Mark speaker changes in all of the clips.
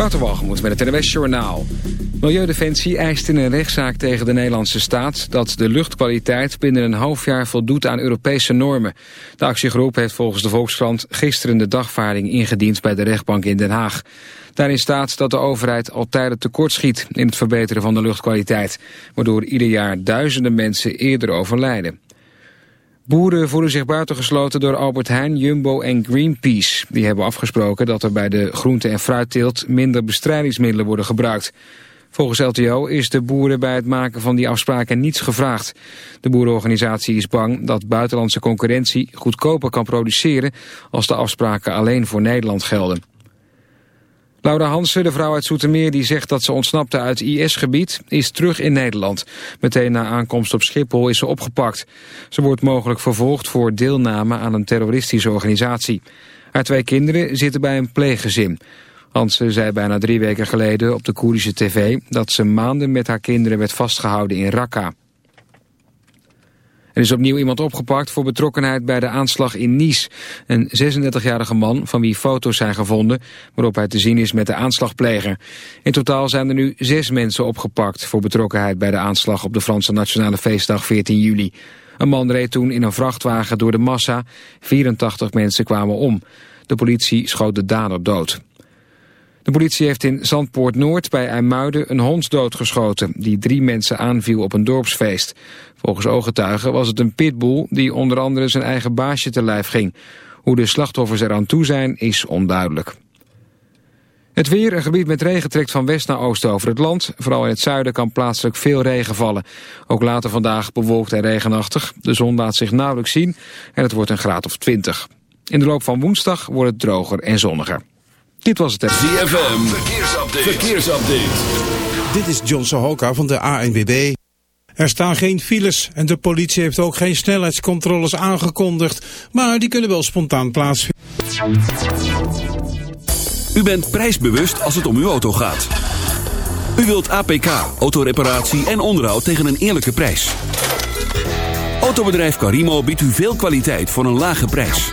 Speaker 1: Waterwalgemoed met het NWS Journaal. Milieudefensie eist in een rechtszaak tegen de Nederlandse staat... dat de luchtkwaliteit binnen een half jaar voldoet aan Europese normen. De actiegroep heeft volgens de Volkskrant gisteren de dagvaarding ingediend... bij de rechtbank in Den Haag. Daarin staat dat de overheid al tijden tekortschiet in het verbeteren van de luchtkwaliteit... waardoor ieder jaar duizenden mensen eerder overlijden. Boeren voelen zich buitengesloten door Albert Heijn, Jumbo en Greenpeace. Die hebben afgesproken dat er bij de groente- en fruitteelt minder bestrijdingsmiddelen worden gebruikt. Volgens LTO is de boeren bij het maken van die afspraken niets gevraagd. De boerenorganisatie is bang dat buitenlandse concurrentie goedkoper kan produceren als de afspraken alleen voor Nederland gelden. Laura Hansen, de vrouw uit Soetermeer die zegt dat ze ontsnapte uit IS-gebied, is terug in Nederland. Meteen na aankomst op Schiphol is ze opgepakt. Ze wordt mogelijk vervolgd voor deelname aan een terroristische organisatie. Haar twee kinderen zitten bij een pleeggezin. Hansen zei bijna drie weken geleden op de Koerdische tv dat ze maanden met haar kinderen werd vastgehouden in Raqqa. Er is opnieuw iemand opgepakt voor betrokkenheid bij de aanslag in Nice. Een 36-jarige man van wie foto's zijn gevonden... waarop hij te zien is met de aanslagpleger. In totaal zijn er nu zes mensen opgepakt... voor betrokkenheid bij de aanslag op de Franse Nationale Feestdag 14 juli. Een man reed toen in een vrachtwagen door de massa. 84 mensen kwamen om. De politie schoot de dader dood. De politie heeft in Zandpoort Noord bij IJmuiden een hond doodgeschoten... die drie mensen aanviel op een dorpsfeest. Volgens ooggetuigen was het een pitbull die onder andere zijn eigen baasje te lijf ging. Hoe de slachtoffers eraan toe zijn is onduidelijk. Het weer, een gebied met regen trekt van west naar oost over het land. Vooral in het zuiden kan plaatselijk veel regen vallen. Ook later vandaag bewolkt en regenachtig. De zon laat zich nauwelijks zien en het wordt een graad of 20. In de loop van woensdag wordt het droger en zonniger. Dit was het.
Speaker 2: ZFM, verkeersupdate. verkeersupdate.
Speaker 3: Dit is John Sohoka van de ANWB. Er staan geen files en de politie heeft ook geen snelheidscontroles aangekondigd. Maar die kunnen wel spontaan plaatsvinden.
Speaker 2: U bent prijsbewust als het om uw auto gaat. U wilt APK, autoreparatie en onderhoud tegen een eerlijke prijs. Autobedrijf Carimo biedt u veel kwaliteit voor een lage prijs.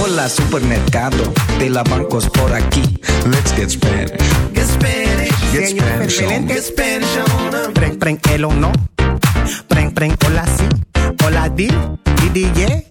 Speaker 4: Hola supermercado de la bancos por aquí.
Speaker 5: Let's get Spanish.
Speaker 6: Get Spanish,
Speaker 5: Get Spanish
Speaker 6: get Spanish on.
Speaker 7: Preng, preng, el o no. Preng, preng, hola si. Hola di, di, di, yeah.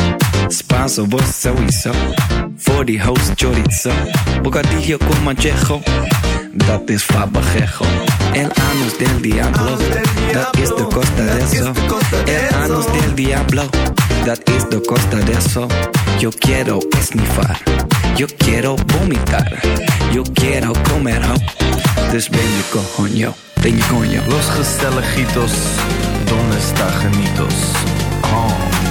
Speaker 4: Spanso, voor die host chorizo. Bocadillo con manchejo, dat is fabajejo. El anus del diablo, dat is de costa de eso. El anus del diablo, dat is de costa de eso. Yo quiero esnifar, yo quiero vomitar, yo quiero comer ho. Dus ben je coño, ben je coño.
Speaker 8: Los gezelligitos, donde está genitos? Oh.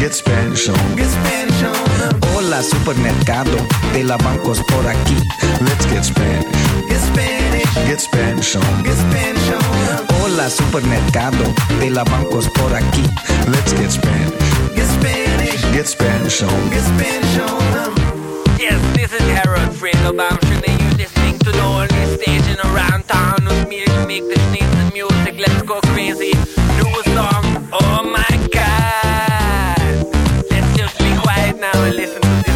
Speaker 5: Get Spanish on.
Speaker 9: Get Spanish on.
Speaker 4: Hola supermercado, de la bancos por aquí.
Speaker 5: Let's get Spanish.
Speaker 9: Get Spanish.
Speaker 5: Get Spanish on.
Speaker 9: Get Spanish on.
Speaker 4: Hola supermercado, de la bancos por aquí.
Speaker 5: Let's get Spanish.
Speaker 9: Get Spanish.
Speaker 5: Get Spanish on.
Speaker 9: Get Spanish on.
Speaker 10: Yes, this is Harold Friedelbaum. Should they use this thing to the only station around town with me to make the sneeze listen to this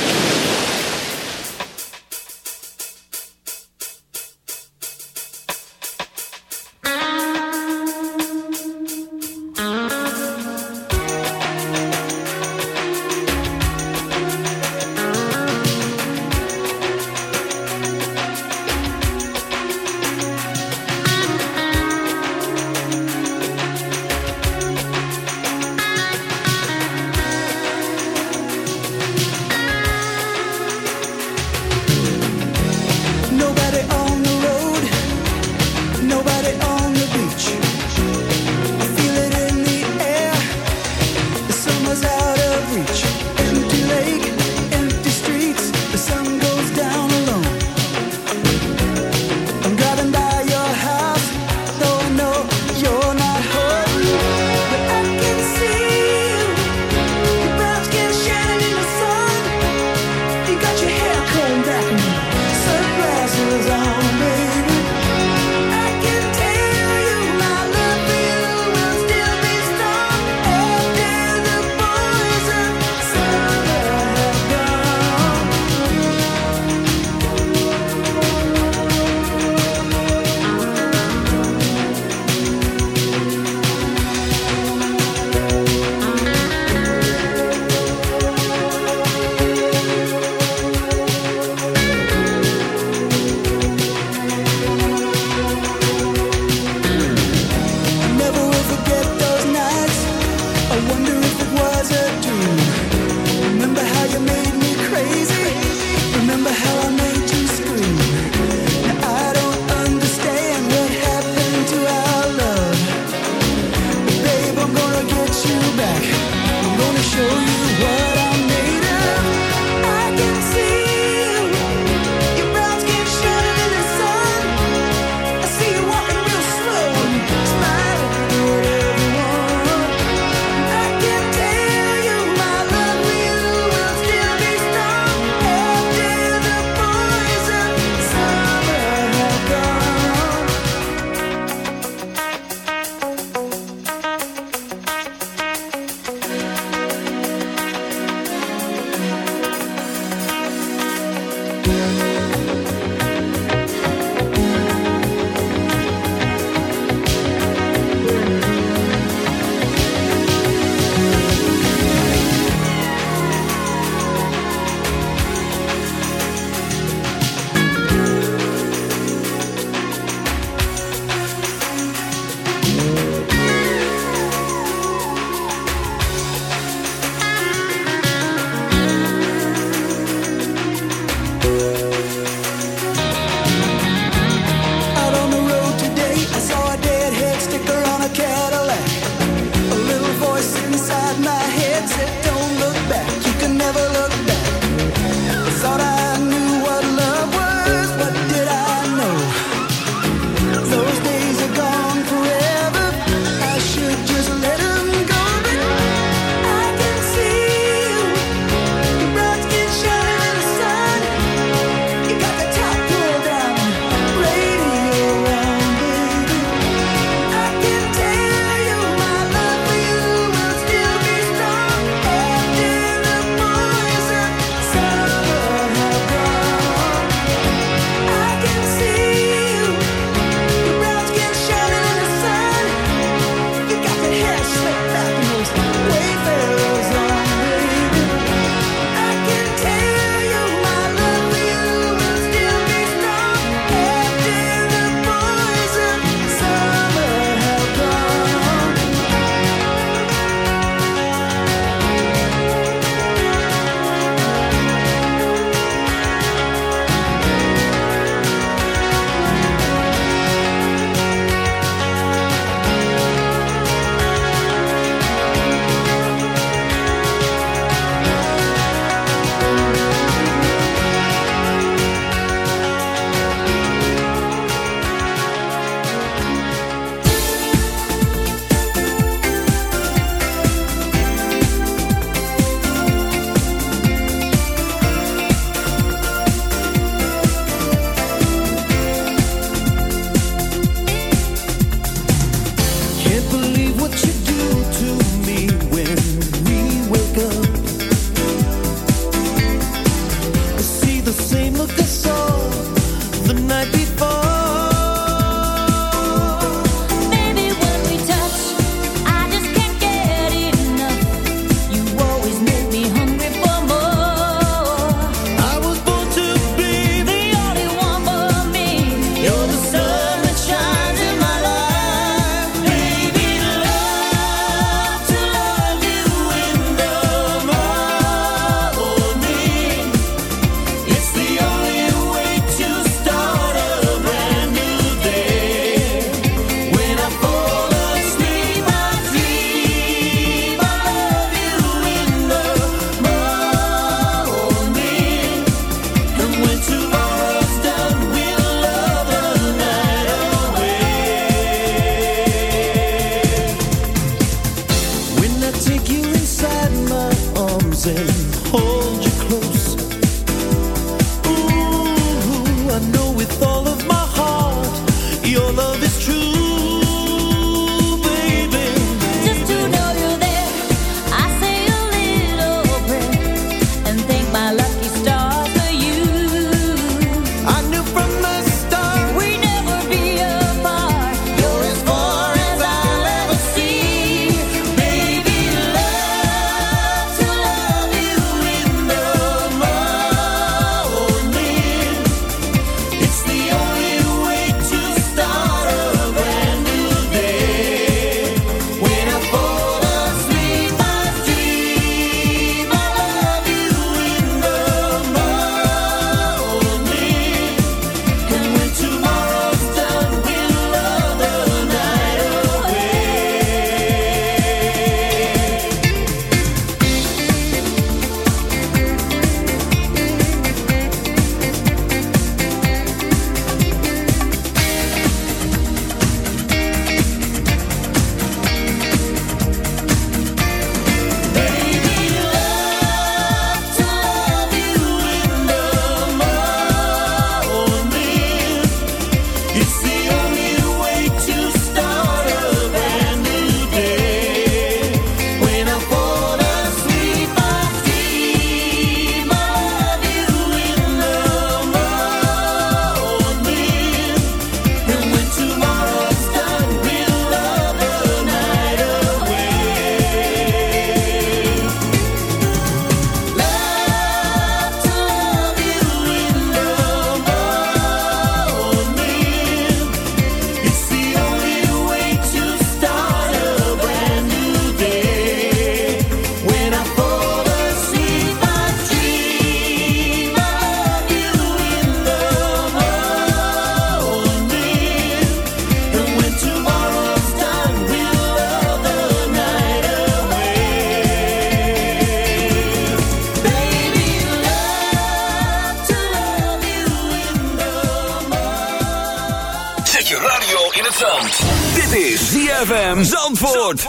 Speaker 2: Radio in het zand. Dit is ZFM Zandvoort.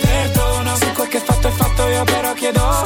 Speaker 11: Perdono se quel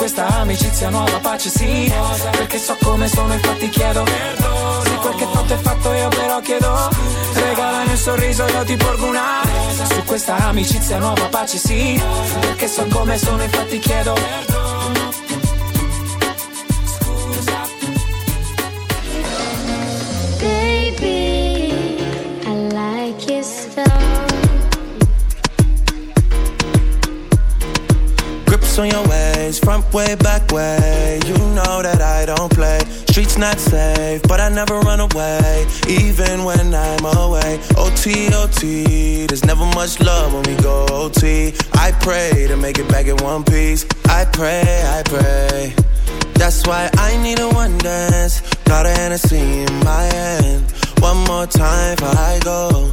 Speaker 11: questa amicizia nuova pace sì. Perché so come sono infatti chiedo Perdono Se quel che fatto è fatto io però chiedo Regalami un sorriso io ti porgo una. Su questa amicizia nuova pace sì Perché so come sono infatti chiedo Perdono
Speaker 12: On your ways, front way, back way. You know that I don't play. Streets not safe, but I never run away, even when I'm away. OT, OT, there's never much love when we go OT. I pray to make it back in one piece. I pray, I pray. That's why I need a one dance. Got a Hennessy in my hand. One more time before I go.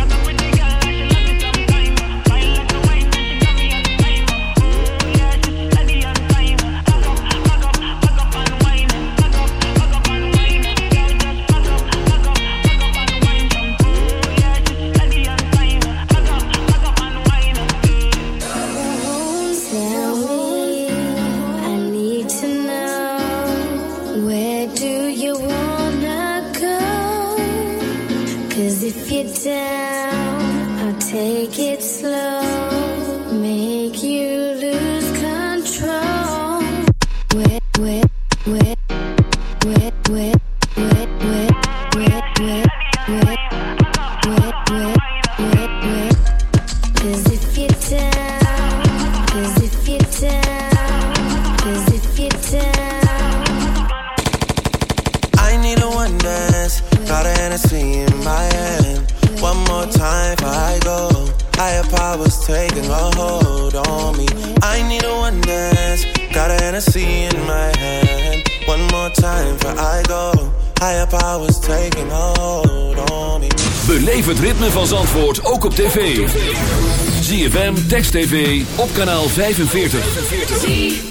Speaker 2: TV, op kanaal 45.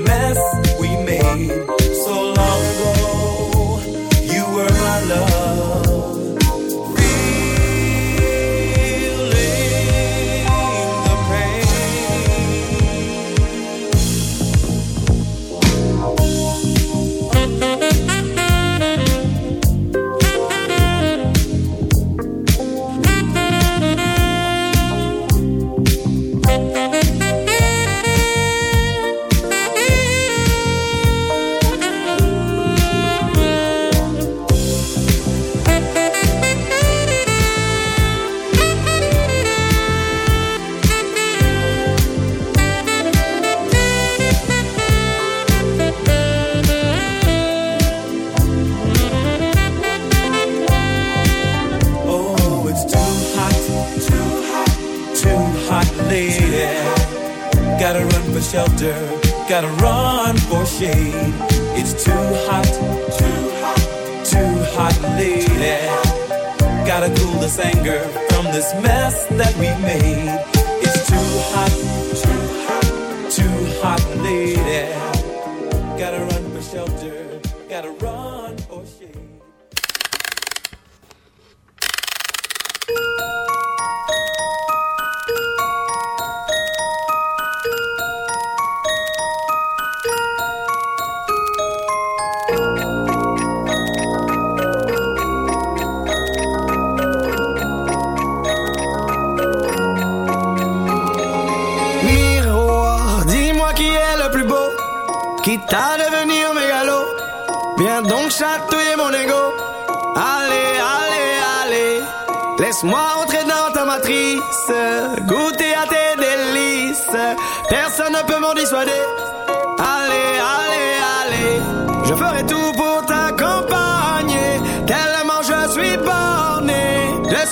Speaker 13: mess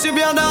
Speaker 14: Nasıl
Speaker 2: bir adam?